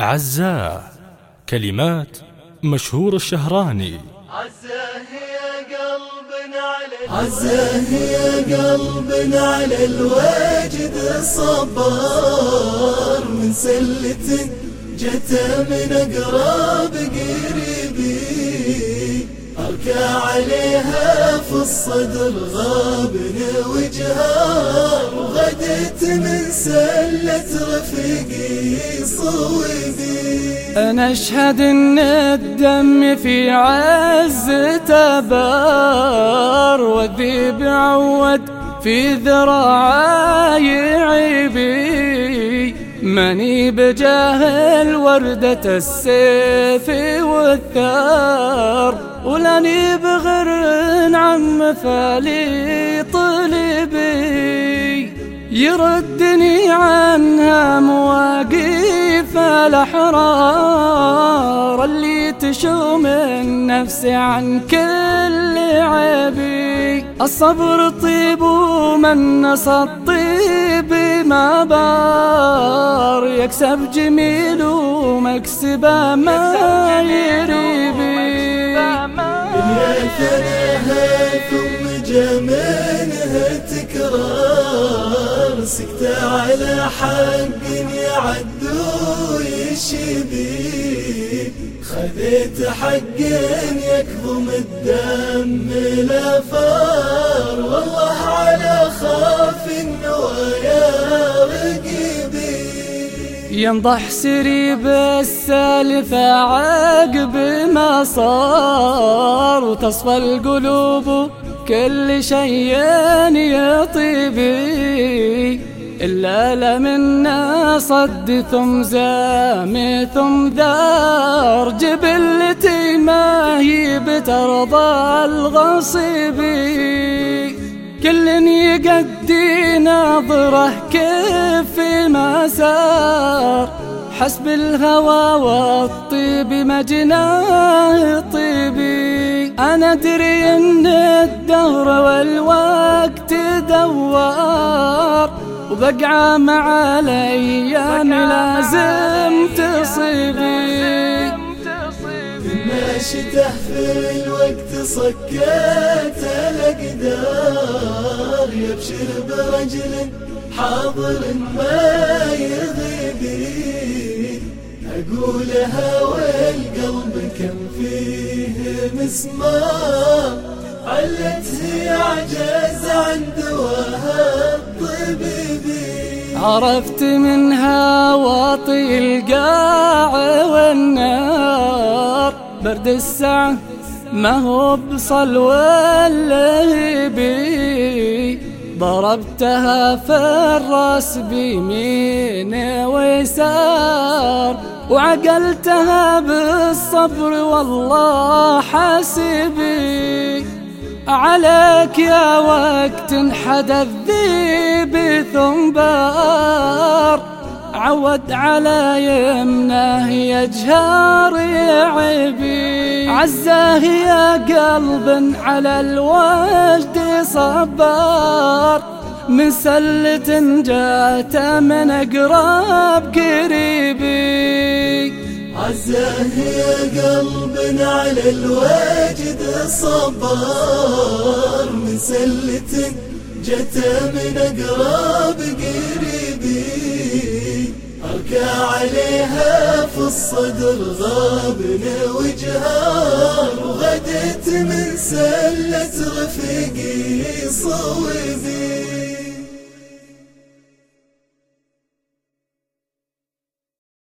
عزاه كلمات مشهور الشهراني عزاه يا قلب على عزاه يا قلب على الواجد الصبار من سلة جت من أقرب قريبي أركع عليها في الصدر غابن وجهار وغدت من سلة رفيقي أنا أشهد إن الدم في عز تبار والذيب عود في ذراعي عيبي. ماني بجاهل وردة السيف والثار ولاني بغر عن مثالي طلبي. يردني عنها مواقف الأحرار اللي تشوم النفس عن كل عيبي. الصبر طيب ومن نص الطيب ما بار. يكسب جميل ومكسبه ما يريبي. دنيا ثم جمالها تكرار سكت على حق يعدو يشبي خذيت حق يكظم الدم الافار والله على خاف النوايا رقيبي ينضح سريب السالف عقب ما صار وتصفى القلوب كل شيء يطيبي إلا لمنا صد ثم زام ثم ذار جبلتي ما هي بترضى الغصيبي كل يقدي ناظرة كيف ما سار. حسب الهوى والطيب مجناه طيبي. أنا أدري إن الدهر والوقت دوار وبقعة مع الأيام لازم تصيبي. ما شته في الوقت صكيت الأقدار. يبشر برجل حاضر ما يغيبي أقولها والقلب كم فيه مسمار. علته عجز عن دواها الطبيبي عرفت منها واطي القاع والنار. برد الساعة ما هو بصل واللهبي ضربتها في الرأس بيمين ويسار وعقلتها بالصبر والله حاسبي. عليك يا وقت حدا الذيب ثم عود على يمناه يجهر عيبي. عزاه يا قلب على الوجد صبار. من سلة جات من أقرب قريبي. عزاه يا قلب على الواجد صبار. من سلة جت من أقرب قريبي. أركع عليها في الصدر غابن وجهار وغدت من سلة رفيقي صوبي.